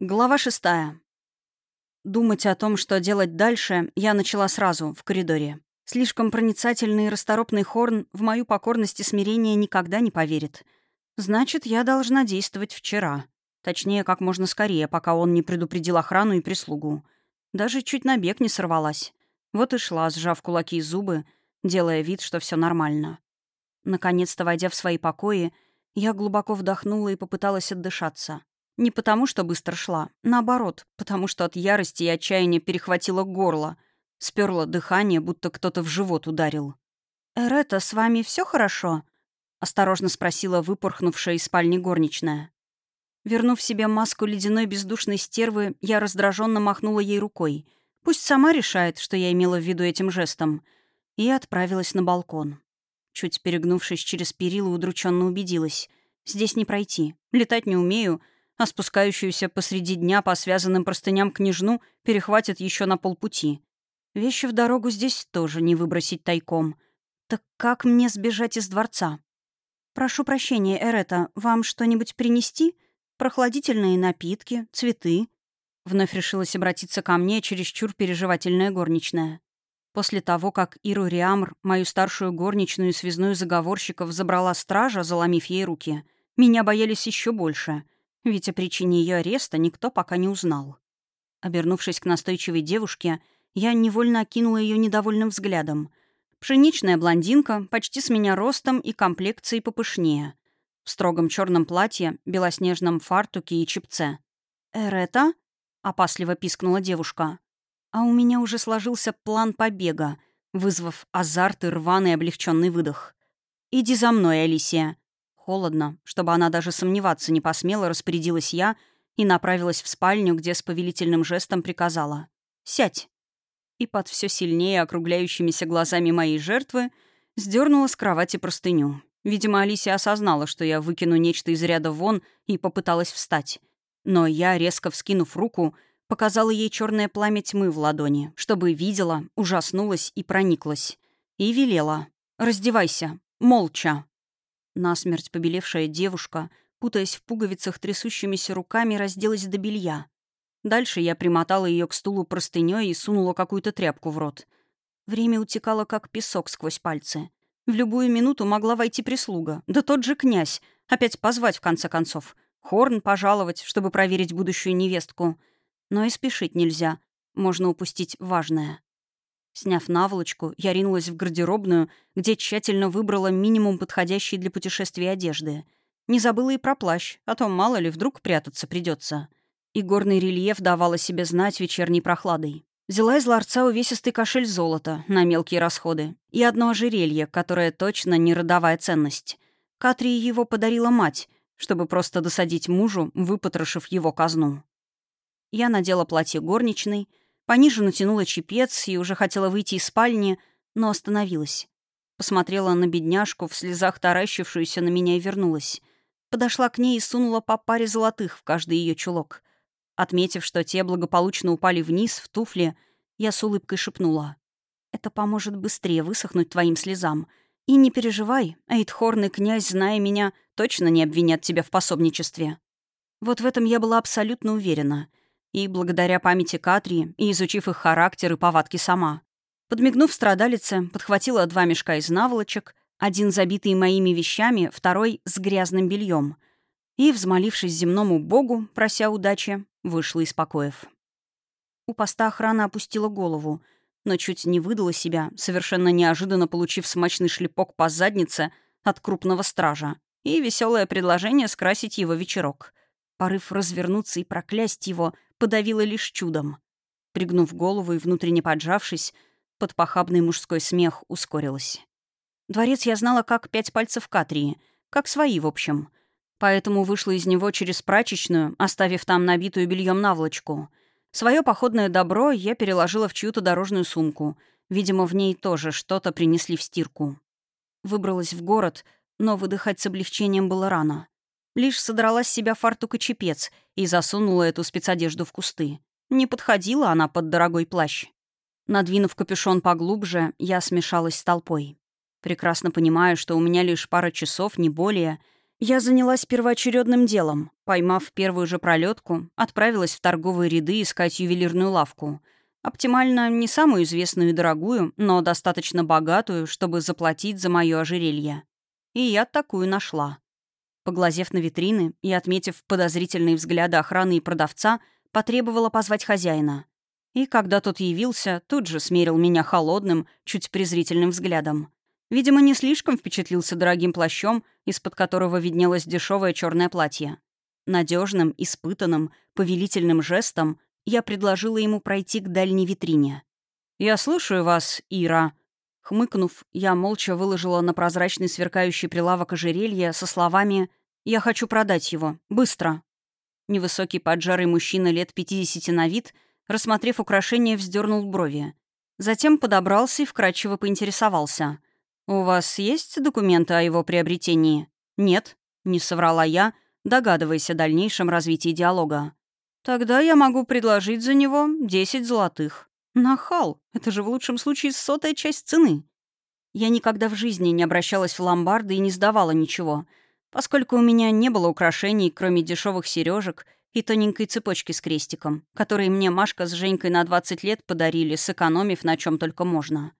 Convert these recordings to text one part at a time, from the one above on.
Глава шестая. Думать о том, что делать дальше, я начала сразу, в коридоре. Слишком проницательный и расторопный Хорн в мою покорность и смирение никогда не поверит. Значит, я должна действовать вчера. Точнее, как можно скорее, пока он не предупредил охрану и прислугу. Даже чуть на бег не сорвалась. Вот и шла, сжав кулаки и зубы, делая вид, что все нормально. Наконец-то, войдя в свои покои, я глубоко вдохнула и попыталась отдышаться. Не потому, что быстро шла. Наоборот, потому что от ярости и отчаяния перехватило горло. Сперла дыхание, будто кто-то в живот ударил. «Эрета, с вами все хорошо?» — осторожно спросила выпорхнувшая из спальни горничная. Вернув себе маску ледяной бездушной стервы, я раздраженно махнула ей рукой. Пусть сама решает, что я имела в виду этим жестом. И отправилась на балкон. Чуть перегнувшись через перила, удрученно убедилась. Здесь не пройти. Летать не умею — а спускающуюся посреди дня по связанным простыням княжну перехватит еще на полпути. Вещи в дорогу здесь тоже не выбросить тайком. Так как мне сбежать из дворца? «Прошу прощения, Эрета, вам что-нибудь принести? Прохладительные напитки, цветы?» Вновь решилась обратиться ко мне чересчур переживательная горничная. После того, как Иру Риамр, мою старшую горничную и связную заговорщиков, забрала стража, заломив ей руки, меня боялись еще больше — ведь о причине ее ареста никто пока не узнал. Обернувшись к настойчивой девушке, я невольно окинула ее недовольным взглядом. Пшеничная блондинка, почти с меня ростом и комплекцией попышнее. В строгом черном платье, белоснежном фартуке и чипце. «Эрета?» — опасливо пискнула девушка. А у меня уже сложился план побега, вызвав азарт и рваный облегченный выдох. «Иди за мной, Алисия», Холодно, чтобы она даже сомневаться не посмела, распорядилась я и направилась в спальню, где с повелительным жестом приказала «Сядь!» И под все сильнее округляющимися глазами моей жертвы сдернула с кровати простыню. Видимо, Алисия осознала, что я выкину нечто из ряда вон и попыталась встать. Но я, резко вскинув руку, показала ей черное пламя тьмы в ладони, чтобы видела, ужаснулась и прониклась. И велела «Раздевайся, молча». Насмерть побелевшая девушка, путаясь в пуговицах трясущимися руками, разделась до белья. Дальше я примотала ее к стулу простыней и сунула какую-то тряпку в рот. Время утекало, как песок сквозь пальцы. В любую минуту могла войти прислуга. Да тот же князь. Опять позвать, в конце концов. Хорн пожаловать, чтобы проверить будущую невестку. Но и спешить нельзя. Можно упустить важное. Сняв наволочку, я ринулась в гардеробную, где тщательно выбрала минимум подходящей для путешествия одежды. Не забыла и про плащ, а то, мало ли, вдруг прятаться придется. И горный рельеф давал о себе знать вечерней прохладой. Взяла из ларца увесистый кошель золота на мелкие расходы и одно ожерелье, которое точно не родовая ценность. Катрии его подарила мать, чтобы просто досадить мужу, выпотрошив его казну. Я надела платье горничной — Пониже натянула чепец и уже хотела выйти из спальни, но остановилась. Посмотрела на бедняжку, в слезах таращившуюся на меня и вернулась. Подошла к ней и сунула по паре золотых в каждый ее чулок. Отметив, что те благополучно упали вниз, в туфли, я с улыбкой шепнула. «Это поможет быстрее высохнуть твоим слезам. И не переживай, Эйдхорн и князь, зная меня, точно не обвинят тебя в пособничестве». Вот в этом я была абсолютно уверена — и благодаря памяти Катрии и изучив их характер и повадки сама. Подмигнув страдалице, подхватила два мешка из наволочек, один забитый моими вещами, второй с грязным бельем, и, взмолившись земному богу, прося удачи, вышла из покоев. У поста охрана опустила голову, но чуть не выдала себя, совершенно неожиданно получив смачный шлепок по заднице от крупного стража и веселое предложение скрасить его вечерок. Порыв развернуться и проклясть его — подавила лишь чудом. Пригнув голову и внутренне поджавшись, под похабный мужской смех ускорилась. Дворец я знала как пять пальцев Катрии, как свои, в общем. Поэтому вышла из него через прачечную, оставив там набитую бельем наволочку. Свое походное добро я переложила в чью-то дорожную сумку. Видимо, в ней тоже что-то принесли в стирку. Выбралась в город, но выдыхать с облегчением было рано. Лишь содрала с себя фартук и чепец и засунула эту спецодежду в кусты. Не подходила она под дорогой плащ. Надвинув капюшон поглубже, я смешалась с толпой. Прекрасно понимаю, что у меня лишь пара часов, не более, Я занялась первоочередным делом. Поймав первую же пролетку, отправилась в торговые ряды искать ювелирную лавку. Оптимально не самую известную и дорогую, но достаточно богатую, чтобы заплатить за мое ожерелье. И я такую нашла. Поглазев на витрины и отметив подозрительные взгляды охраны и продавца, потребовала позвать хозяина. И когда тот явился, тут же смерил меня холодным, чуть презрительным взглядом. Видимо, не слишком впечатлился дорогим плащом, из-под которого виднелось дешевое черное платье. Надежным, испытанным, повелительным жестом я предложила ему пройти к дальней витрине. «Я слушаю вас, Ира». Хмыкнув, я молча выложила на прозрачный сверкающий прилавок ожерелья со словами «Я хочу продать его. Быстро». Невысокий поджарый мужчина лет 50 на вид, рассмотрев украшение, вздернул брови. Затем подобрался и вкрадчиво поинтересовался. «У вас есть документы о его приобретении?» «Нет», — не соврала я, догадываясь о дальнейшем развитии диалога. «Тогда я могу предложить за него 10 золотых». «Нахал! Это же в лучшем случае сотая часть цены». Я никогда в жизни не обращалась в ломбарды и не сдавала ничего, поскольку у меня не было украшений, кроме дешевых сережек и тоненькой цепочки с крестиком, которые мне Машка с Женькой на 20 лет подарили, сэкономив на чем только можно.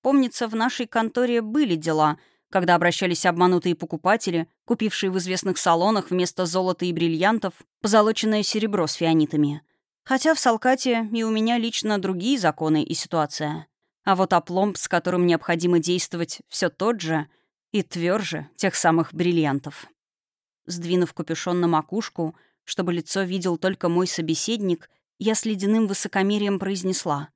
Помнится, в нашей конторе были дела, когда обращались обманутые покупатели, купившие в известных салонах вместо золота и бриллиантов позолоченное серебро с фианитами. Хотя в Салкате и у меня лично другие законы и ситуация. А вот опломб, с которым необходимо действовать, все тот же и тверже тех самых бриллиантов. Сдвинув капюшон на макушку, чтобы лицо видел только мой собеседник, я с ледяным высокомерием произнесла.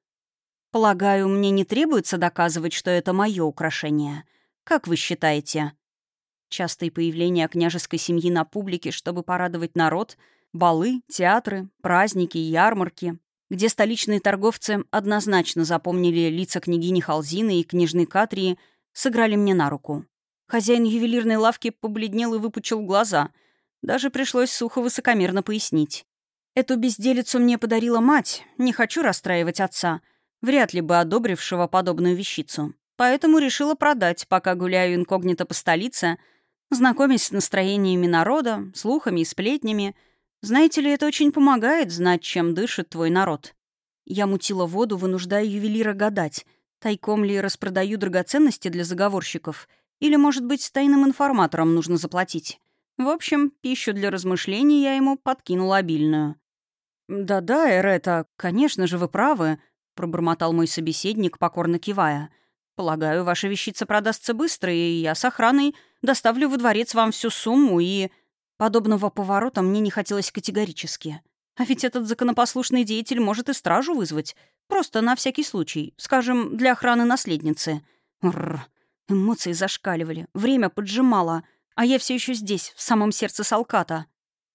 Полагаю, мне не требуется доказывать, что это мое украшение. Как вы считаете? Частые появления княжеской семьи на публике, чтобы порадовать народ, балы, театры, праздники, ярмарки, где столичные торговцы однозначно запомнили лица княгини Халзины и княжны Катрии, сыграли мне на руку. Хозяин ювелирной лавки побледнел и выпучил глаза. Даже пришлось сухо высокомерно пояснить. «Эту безделицу мне подарила мать. Не хочу расстраивать отца вряд ли бы одобрившего подобную вещицу. Поэтому решила продать, пока гуляю инкогнито по столице, знакомясь с настроениями народа, слухами и сплетнями. Знаете ли, это очень помогает знать, чем дышит твой народ. Я мутила воду, вынуждая ювелира гадать, тайком ли распродаю драгоценности для заговорщиков, или, может быть, тайным информаторам нужно заплатить. В общем, пищу для размышлений я ему подкинула обильную. «Да-да, Эрета, конечно же, вы правы», пробормотал мой собеседник, покорно кивая. «Полагаю, ваша вещица продастся быстро, и я с охраной доставлю во дворец вам всю сумму, и...» Подобного поворота мне не хотелось категорически. А ведь этот законопослушный деятель может и стражу вызвать. Просто на всякий случай. Скажем, для охраны наследницы. Рррр. Эмоции зашкаливали. Время поджимало. А я все еще здесь, в самом сердце Салката.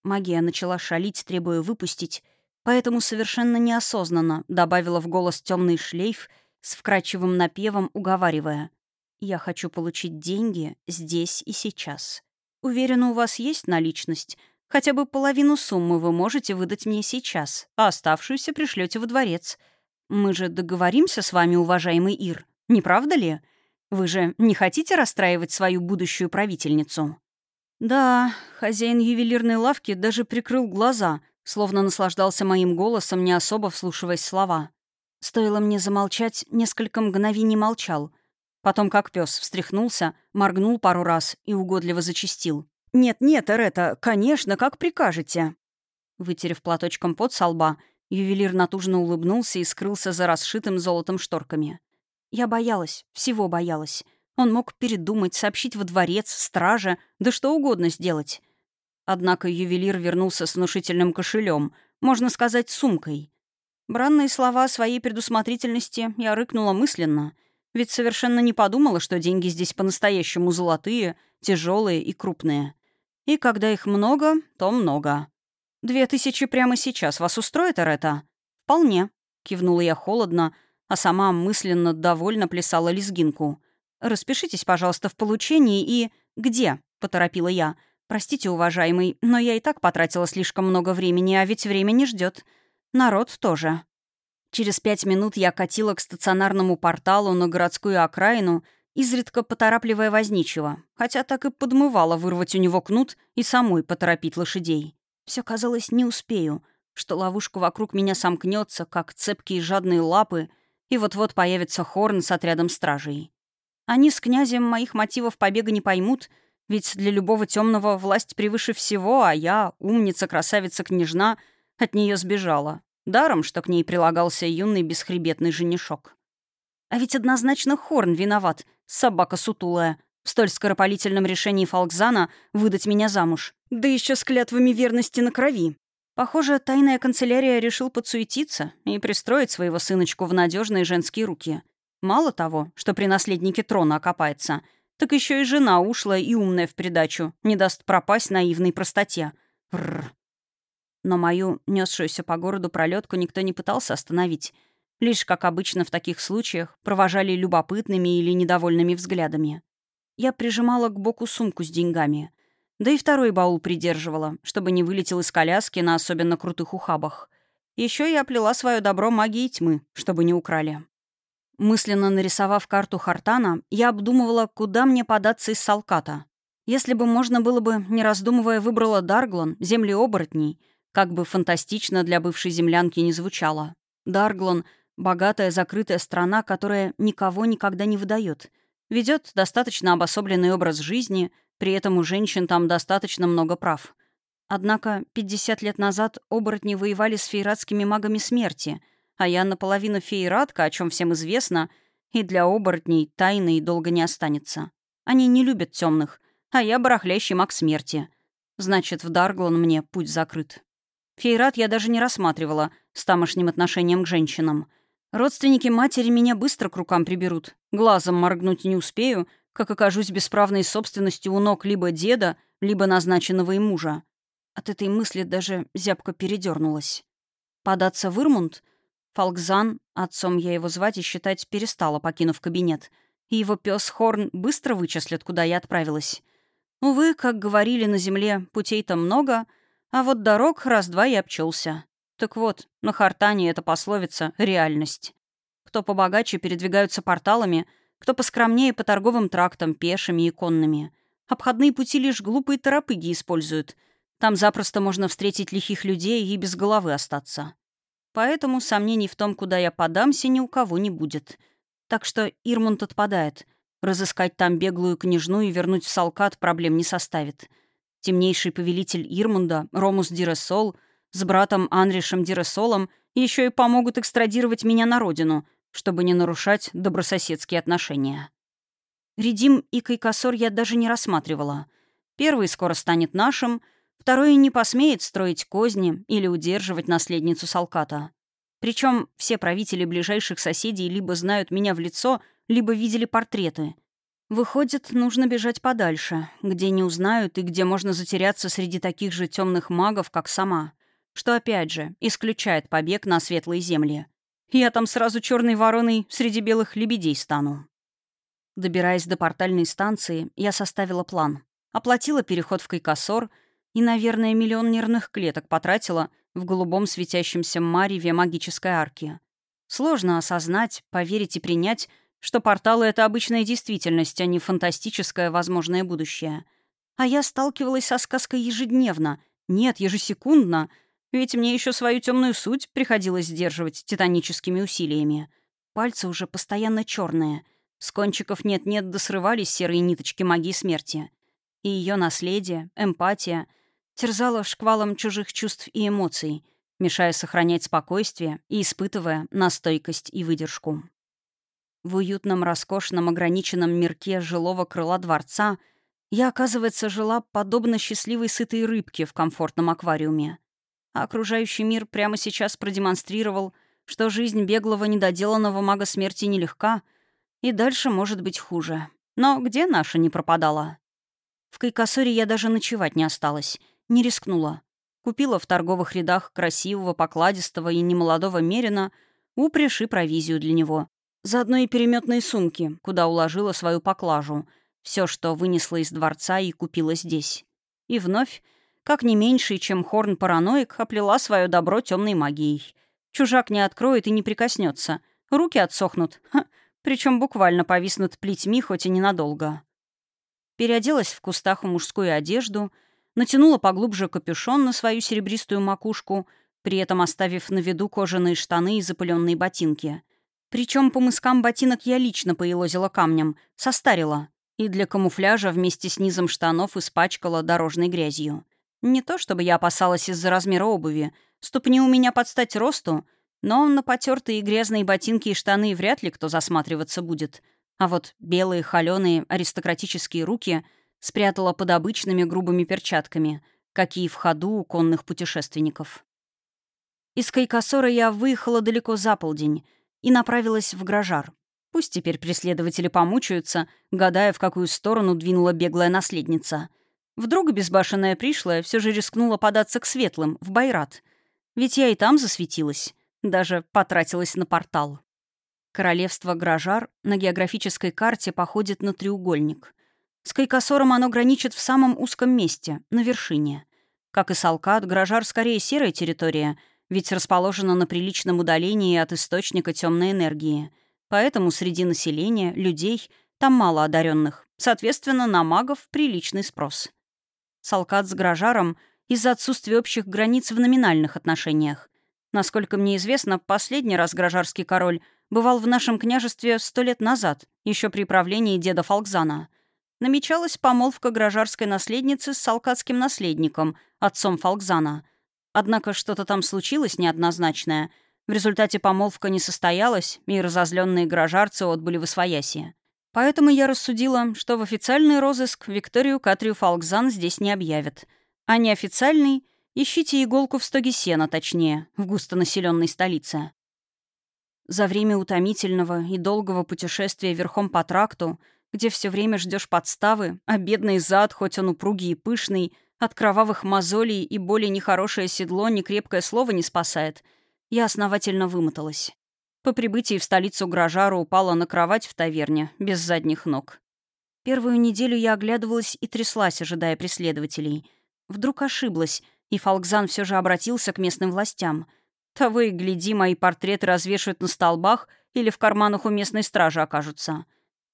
Магия начала шалить, требуя выпустить. Поэтому совершенно неосознанно добавила в голос темный шлейф с вкрадчивым напевом, уговаривая. «Я хочу получить деньги здесь и сейчас. Уверена, у вас есть наличность. Хотя бы половину суммы вы можете выдать мне сейчас, а оставшуюся пришлете во дворец. Мы же договоримся с вами, уважаемый Ир, не правда ли? Вы же не хотите расстраивать свою будущую правительницу?» Да, хозяин ювелирной лавки даже прикрыл глаза — словно наслаждался моим голосом, не особо вслушиваясь слова. Стоило мне замолчать, несколько мгновений молчал. Потом, как пес, встряхнулся, моргнул пару раз и угодливо зачистил. «Нет-нет, Эрета, конечно, как прикажете». Вытерев платочком под со лба, ювелир натужно улыбнулся и скрылся за расшитым золотом шторками. Я боялась, всего боялась. Он мог передумать, сообщить во дворец, страже, да что угодно сделать. Однако ювелир вернулся с внушительным кошелем, можно сказать, сумкой. Бранные слова своей предусмотрительности я рыкнула мысленно, ведь совершенно не подумала, что деньги здесь по-настоящему золотые, тяжелые и крупные. И когда их много, то много. «Две тысячи прямо сейчас вас устроит, Арета?» «Вполне», — кивнула я холодно, а сама мысленно довольно плясала лезгинку. «Распишитесь, пожалуйста, в получении и...» «Где?» — поторопила я — Простите, уважаемый, но я и так потратила слишком много времени, а ведь время не ждет. Народ тоже. Через пять минут я катила к стационарному порталу на городскую окраину изредка поторапливая возничего, хотя так и подмывала вырвать у него кнут и самой поторопить лошадей. Все казалось, не успею, что ловушка вокруг меня сомкнется, как цепкие жадные лапы, и вот-вот появится Хорн с отрядом стражей. Они с князем моих мотивов побега не поймут, ведь для любого темного власть превыше всего, а я, умница, красавица, княжна, от нее сбежала. Даром, что к ней прилагался юный бесхребетный женишок. А ведь однозначно Хорн виноват, собака сутулая, в столь скоропалительном решении Фалкзана выдать меня замуж. Да еще с клятвами верности на крови. Похоже, тайная канцелярия решил подсуетиться и пристроить своего сыночку в надежные женские руки. Мало того, что при наследнике трона окопается, так еще и жена ушлая и умная в придачу, не даст пропасть наивной простоте. Рррр. Но мою несшуюся по городу пролетку никто не пытался остановить. Лишь, как обычно в таких случаях, провожали любопытными или недовольными взглядами. Я прижимала к боку сумку с деньгами. Да и второй баул придерживала, чтобы не вылетел из коляски на особенно крутых ухабах. Еще я оплела свое добро магией тьмы, чтобы не украли. Мысленно нарисовав карту Хартана, я обдумывала, куда мне податься из Салката. Если бы можно было бы, не раздумывая, выбрала Дарглон, земли оборотней — как бы фантастично для бывшей землянки не звучало. Дарглон — богатая закрытая страна, которая никого никогда не выдает. Ведет достаточно обособленный образ жизни, при этом у женщин там достаточно много прав. Однако 50 лет назад оборотни воевали с фейратскими магами смерти, а я наполовину фейратка, о чем всем известно, и для оборотней тайны долго не останется. Они не любят темных, а я барахлящий маг смерти. Значит, в Дарглон мне путь закрыт. Фейрат я даже не рассматривала с тамошним отношением к женщинам. Родственники матери меня быстро к рукам приберут. Глазом моргнуть не успею, как окажусь бесправной собственностью у ног либо деда, либо назначенного им мужа. От этой мысли даже зябко передернулась. Податься в Ирмунд? Фалкзан, отцом я его звать и считать перестала, покинув кабинет. И его пес Хорн быстро вычислят, куда я отправилась. Увы, как говорили на земле, путей-то много — а вот дорог раз-два и обчелся. Так вот, на Хартане эта пословица — реальность. Кто побогаче передвигаются порталами, кто поскромнее по торговым трактам, пешими и конными. Обходные пути лишь глупые торопыги используют. Там запросто можно встретить лихих людей и без головы остаться. Поэтому сомнений в том, куда я подамся, ни у кого не будет. Так что Ирмунд отпадает. Разыскать там беглую княжну и вернуть в Салкат проблем не составит. — Темнейший повелитель Ирмунда, Ромус Диресол, с братом Анришем Диресолом еще и помогут экстрадировать меня на родину, чтобы не нарушать добрососедские отношения. Редим и Кайкосор я даже не рассматривала. Первый скоро станет нашим, второй не посмеет строить козни или удерживать наследницу Салката. Причем все правители ближайших соседей либо знают меня в лицо, либо видели портреты — Выходит, нужно бежать подальше, где не узнают и где можно затеряться среди таких же темных магов, как сама. Что, опять же, исключает побег на светлые земли. Я там сразу черной вороной среди белых лебедей стану. Добираясь до портальной станции, я составила план. Оплатила переход в Кайкосор и, наверное, миллион нервных клеток потратила в голубом светящемся мареве магической арки. Сложно осознать, поверить и принять, что порталы — это обычная действительность, а не фантастическое возможное будущее. А я сталкивалась со сказкой ежедневно, нет, ежесекундно, ведь мне еще свою темную суть приходилось сдерживать титаническими усилиями. Пальцы уже постоянно черные, с кончиков нет-нет досрывались серые ниточки магии смерти. И ее наследие, эмпатия терзала шквалом чужих чувств и эмоций, мешая сохранять спокойствие и испытывая настойкость и выдержку. В уютном, роскошном, ограниченном мирке жилого крыла дворца я, оказывается, жила подобно счастливой сытой рыбке в комфортном аквариуме. А окружающий мир прямо сейчас продемонстрировал, что жизнь беглого недоделанного мага смерти нелегка, и дальше может быть хуже. Но где наша не пропадала? В Кайкосоре я даже ночевать не осталась, не рискнула. Купила в торговых рядах красивого, покладистого и немолодого мерина упряжь и провизию для него, Заодно и переметные сумки, куда уложила свою поклажу, все, что вынесла из дворца и купила здесь. И вновь, как не меньший, чем Хорн-параноик, оплела свое добро темной магией. Чужак не откроет и не прикоснется. Руки отсохнут. Причем буквально повиснут плетьми, хоть и ненадолго. Переоделась в кустах мужскую одежду, натянула поглубже капюшон на свою серебристую макушку, при этом оставив на виду кожаные штаны и запыленные ботинки. Причем по мыскам ботинок я лично поелозила камнем, состарила, и для камуфляжа вместе с низом штанов испачкала дорожной грязью. Не то чтобы я опасалась из-за размера обуви, ступни у меня под стать росту, но на потертые грязные ботинки и штаны вряд ли кто засматриваться будет. А вот белые, холеные, аристократические руки спрятала под обычными грубыми перчатками, какие в ходу у конных путешественников. Из Кайкосора я выехала далеко за полдень и направилась в Грожар. Пусть теперь преследователи помучаются, гадая, в какую сторону двинула беглая наследница. Вдруг безбашенная пришлая все же рискнула податься к светлым, в Байрат. Ведь я и там засветилась. Даже потратилась на портал. Королевство Гражар на географической карте походит на треугольник. С Кайкосором оно граничит в самом узком месте, на вершине. Как и Салкат, Гражар скорее серая территория, ведь расположена на приличном удалении от источника темной энергии. Поэтому среди населения, людей, там мало одаренных. Соответственно, на магов приличный спрос. Салкат с Гражаром из-за отсутствия общих границ в номинальных отношениях. Насколько мне известно, последний раз Гражарский король бывал в нашем княжестве сто лет назад, еще при правлении деда Фалкзана. Намечалась помолвка гражарской наследницы с салкатским наследником, отцом Фалкзана. Однако что-то там случилось неоднозначное. В результате помолвка не состоялась, и разозленные гражарцы отбыли в освояси. Поэтому я рассудила, что в официальный розыск Викторию Катрию Фалкзан здесь не объявят, а неофициальный Ищите иголку в стоге сена, точнее, в густонаселенной столице. За время утомительного и долгого путешествия верхом по тракту, где все время ждешь подставы, а бедный зад, хоть он упругий и пышный, от кровавых мозолей и более нехорошее седло ни крепкое слово не спасает, я основательно вымоталась. По прибытии в столицу Грожару упала на кровать в таверне, без задних ног. Первую неделю я оглядывалась и тряслась, ожидая преследователей. Вдруг ошиблась, и Фалкзан все же обратился к местным властям. Того и гляди, мои портреты развешивают на столбах или в карманах у местной стражи окажутся.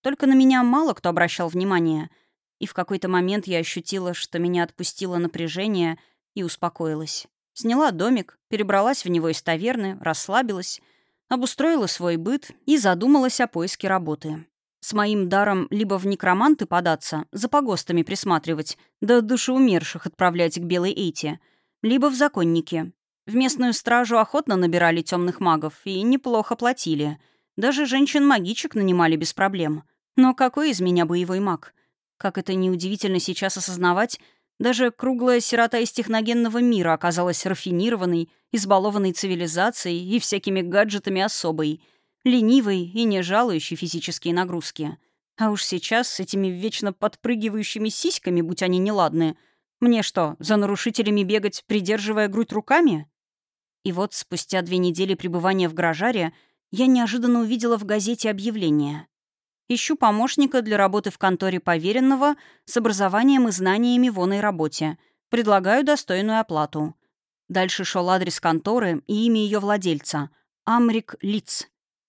Только на меня мало кто обращал внимание. И в какой-то момент я ощутила, что меня отпустило напряжение и успокоилась. Сняла домик, перебралась в него из таверны, расслабилась, обустроила свой быт и задумалась о поиске работы. С моим даром либо в некроманты податься, за погостами присматривать, да душеумерших отправлять к Белой Эйте, либо в законники. В местную стражу охотно набирали темных магов и неплохо платили. Даже женщин-магичек нанимали без проблем. Но какой из меня боевой маг? Как это неудивительно сейчас осознавать, даже круглая сирота из техногенного мира оказалась рафинированной, избалованной цивилизацией и всякими гаджетами особой — ленивый и не жалующий физические нагрузки. А уж сейчас с этими вечно подпрыгивающими сиськами, будь они неладные, мне что, за нарушителями бегать, придерживая грудь руками? И вот спустя две недели пребывания в Грожаре я неожиданно увидела в газете объявление. Ищу помощника для работы в конторе поверенного с образованием и знаниями в оной работе. Предлагаю достойную оплату. Дальше шел адрес конторы и имя ее владельца — Амрик Лиц.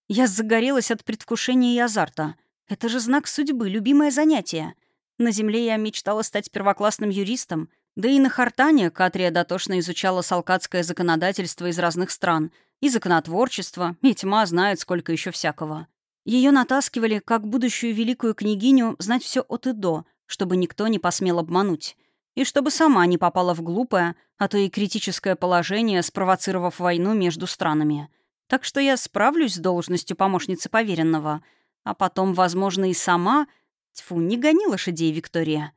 Я загорелась от предвкушения и азарта. Это же знак судьбы, любимое занятие. На земле я мечтала стать первоклассным юристом, да и на Хартане Катрия дотошно изучала салкатское законодательство из разных стран, и законотворчество, и тьма знает, сколько еще всякого. Ее натаскивали, как будущую великую княгиню, знать все от и до, чтобы никто не посмел обмануть. И чтобы сама не попала в глупое, а то и критическое положение, спровоцировав войну между странами — так что я справлюсь с должностью помощницы поверенного. А потом, возможно, и сама... Тьфу, не гони лошадей, Виктория.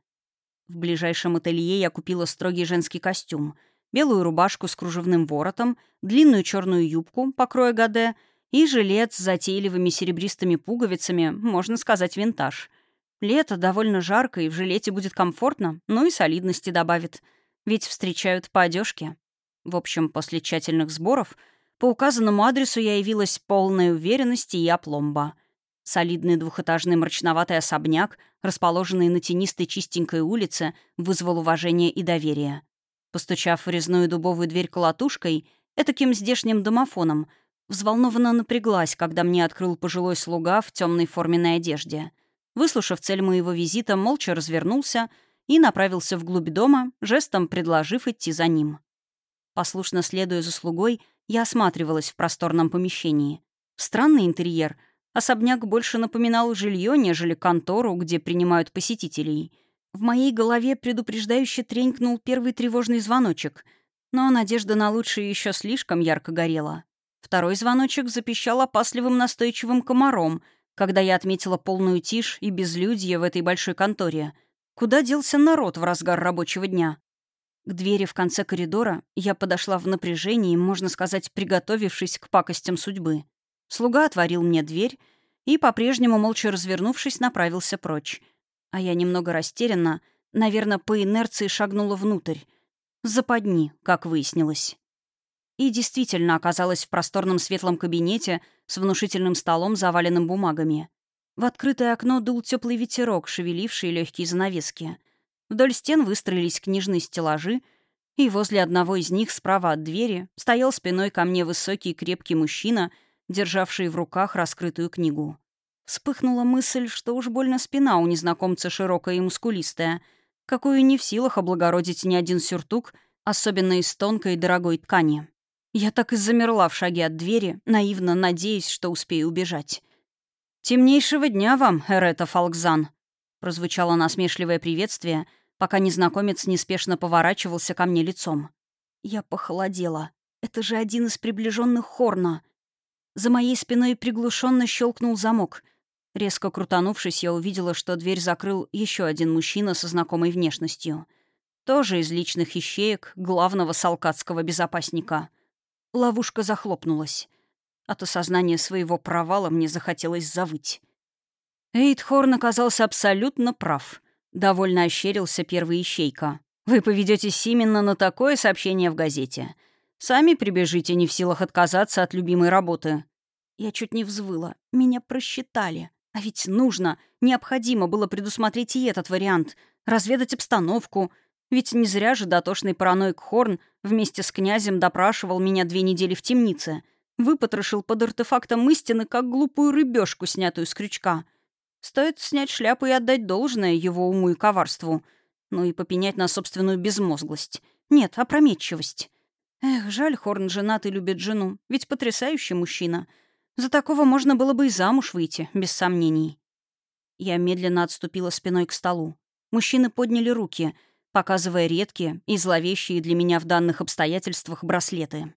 В ближайшем ателье я купила строгий женский костюм, белую рубашку с кружевным воротом, длинную черную юбку, покроя гаде, и жилет с затейливыми серебристыми пуговицами, можно сказать, винтаж. Лето довольно жарко, и в жилете будет комфортно, ну и солидности добавит. Ведь встречают по одежке. В общем, после тщательных сборов — по указанному адресу я явилась полной уверенности и опломба. Солидный двухэтажный мрачноватый особняк, расположенный на тенистой чистенькой улице, вызвал уважение и доверие. Постучав в резную дубовую дверь колотушкой, этаким здешним домофоном, Взволнованно напряглась, когда мне открыл пожилой слуга в темной форменной одежде. Выслушав цель моего визита, молча развернулся и направился вглубь дома, жестом предложив идти за ним. Послушно следуя за слугой, я осматривалась в просторном помещении. Странный интерьер. Особняк больше напоминал жилье, нежели контору, где принимают посетителей. В моей голове предупреждающе тренькнул первый тревожный звоночек, но надежда на лучшее еще слишком ярко горела. Второй звоночек запищал опасливым настойчивым комаром, когда я отметила полную тишь и безлюдье в этой большой конторе. Куда делся народ в разгар рабочего дня? К двери в конце коридора я подошла в напряжении, можно сказать, приготовившись к пакостям судьбы. Слуга отворил мне дверь и, по-прежнему молча развернувшись, направился прочь. А я немного растерянно, наверное, по инерции шагнула внутрь. Западни, как выяснилось. И действительно оказалась в просторном светлом кабинете с внушительным столом, заваленным бумагами. В открытое окно дул теплый ветерок, шевеливший легкие занавески. Вдоль стен выстроились книжные стеллажи, и возле одного из них, справа от двери, стоял спиной ко мне высокий крепкий мужчина, державший в руках раскрытую книгу. Вспыхнула мысль, что уж больно спина у незнакомца широкая и мускулистая, какую не в силах облагородить ни один сюртук, особенно из тонкой и дорогой ткани. Я так и замерла в шаге от двери, наивно надеясь, что успею убежать. «Темнейшего дня вам, Эрета Фалкзан!» прозвучало насмешливое приветствие, пока незнакомец неспешно поворачивался ко мне лицом. Я похолодела. Это же один из приближенных Хорна. За моей спиной приглушенно щелкнул замок. Резко крутанувшись, я увидела, что дверь закрыл еще один мужчина со знакомой внешностью. Тоже из личных ищеек главного салкатского безопасника — Ловушка захлопнулась. От осознания своего провала мне захотелось завыть. Эйдхорн оказался абсолютно прав. Довольно ощерился первый ищейка. «Вы поведетесь именно на такое сообщение в газете. Сами прибежите, не в силах отказаться от любимой работы». Я чуть не взвыла. Меня просчитали. А ведь нужно, необходимо было предусмотреть и этот вариант. Разведать обстановку — ведь не зря же дотошный параноик Хорн вместе с князем допрашивал меня две недели в темнице. Выпотрошил под артефактом истины, как глупую рыбешку, снятую с крючка. Стоит снять шляпу и отдать должное его уму и коварству. Ну и попенять на собственную безмозглость. Нет, опрометчивость. Эх, жаль, Хорн женат и любит жену. Ведь потрясающий мужчина. За такого можно было бы и замуж выйти, без сомнений. Я медленно отступила спиной к столу. Мужчины подняли руки — показывая редкие и зловещие для меня в данных обстоятельствах браслеты.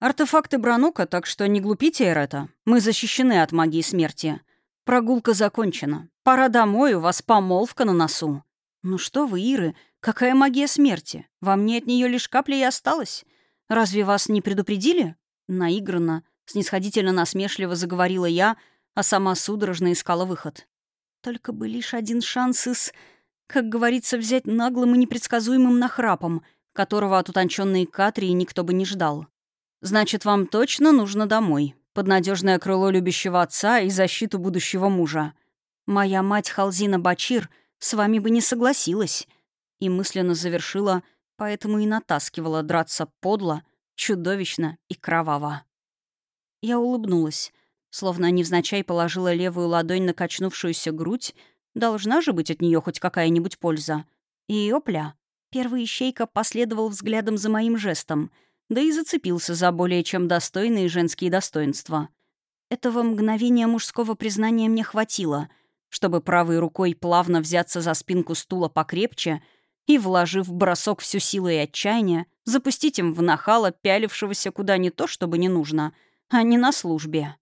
«Артефакты Бранука, так что не глупите, Эрета. Мы защищены от магии смерти. Прогулка закончена. Пора домой, у вас помолвка на носу». «Ну что вы, Иры, какая магия смерти? Во мне от нее лишь капля и осталась. Разве вас не предупредили?» Наигранно, снисходительно насмешливо заговорила я, а сама судорожно искала выход. «Только бы лишь один шанс из...» Как говорится, взять наглым и непредсказуемым нахрапом, которого от утонченной Катрии никто бы не ждал. Значит, вам точно нужно домой, под надежное крыло любящего отца и защиту будущего мужа. Моя мать Халзина Бачир с вами бы не согласилась. И мысленно завершила, поэтому и натаскивала драться подло, чудовищно и кроваво. Я улыбнулась, словно невзначай положила левую ладонь на качнувшуюся грудь, Должна же быть от нее хоть какая-нибудь польза. И опля. Первый ищейка последовал взглядом за моим жестом, да и зацепился за более чем достойные женские достоинства. Этого мгновения мужского признания мне хватило, чтобы правой рукой плавно взяться за спинку стула покрепче и, вложив в бросок всю силу и отчаяние, запустить им в нахало, пялившегося куда не то, чтобы не нужно, а не на службе.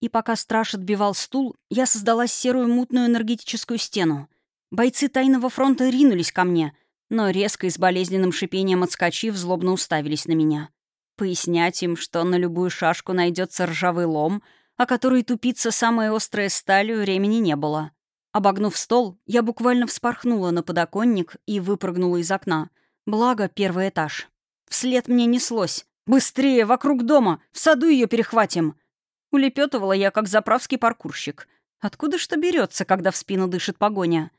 И пока страж отбивал стул, я создала серую мутную энергетическую стену. Бойцы тайного фронта ринулись ко мне, но резко и с болезненным шипением отскочив, злобно уставились на меня. Пояснять им, что на любую шашку найдется ржавый лом, о который тупится самая острая сталь, времени не было. Обогнув стол, я буквально вспорхнула на подоконник и выпрыгнула из окна. Благо, первый этаж. Вслед мне неслось. «Быстрее, вокруг дома! В саду ее перехватим!» Улепетывала я, как заправский паркурщик. Откуда что берется, когда в спину дышит погоня?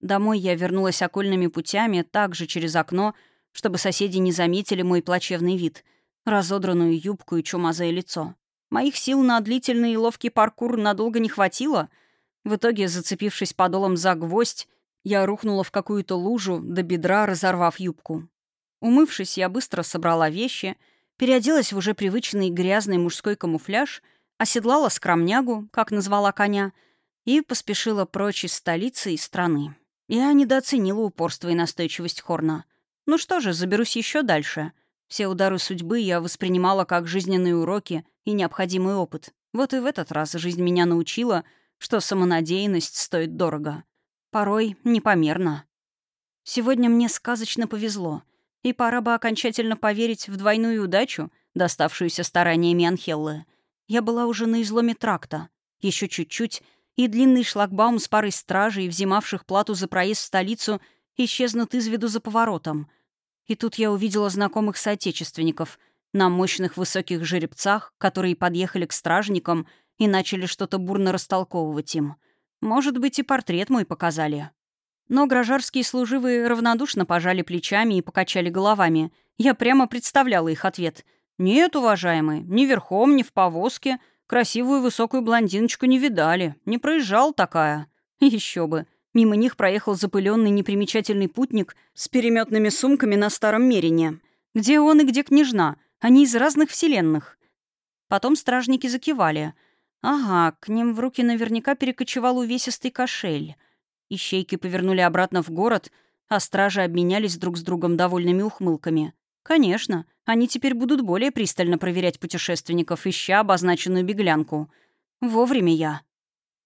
Домой я вернулась окольными путями, также через окно, чтобы соседи не заметили мой плачевный вид, разодранную юбку и чумазое лицо. Моих сил на длительный и ловкий паркур надолго не хватило. В итоге, зацепившись подолом за гвоздь, я рухнула в какую-то лужу, до бедра разорвав юбку. Умывшись, я быстро собрала вещи, переоделась в уже привычный грязный мужской камуфляж, оседлала скромнягу, как назвала коня, и поспешила прочь из столицы и страны. Я недооценила упорство и настойчивость Хорна. Ну что же, заберусь еще дальше. Все удары судьбы я воспринимала как жизненные уроки и необходимый опыт. Вот и в этот раз жизнь меня научила, что самонадеянность стоит дорого. Порой непомерно. Сегодня мне сказочно повезло, и пора бы окончательно поверить в двойную удачу, доставшуюся стараниями Анхеллы. Я была уже на изломе тракта. Еще чуть-чуть, и длинный шлагбаум с парой стражей, взимавших плату за проезд в столицу, исчезнут из виду за поворотом — и тут я увидела знакомых соотечественников на мощных высоких жеребцах, которые подъехали к стражникам и начали что-то бурно растолковывать им. Может быть, и портрет мой показали. Но гражарские служивые равнодушно пожали плечами и покачали головами. Я прямо представляла их ответ. «Нет, уважаемые, ни верхом, ни в повозке. Красивую высокую блондиночку не видали. Не проезжал такая». Еще бы. Мимо них проехал запыленный непримечательный путник с переметными сумками на старом мерине. Где он и где княжна? Они из разных вселенных. Потом стражники закивали. Ага, к ним в руки наверняка перекочевал увесистый кошель. Ищейки повернули обратно в город, а стражи обменялись друг с другом довольными ухмылками. Конечно, они теперь будут более пристально проверять путешественников, ища обозначенную беглянку. Вовремя я.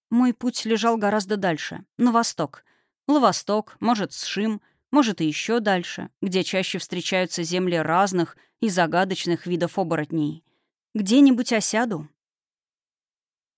Мой путь лежал гораздо дальше, на восток. Ловосток, может, Сшим, может, и еще дальше, где чаще встречаются земли разных и загадочных видов оборотней. Где-нибудь осяду,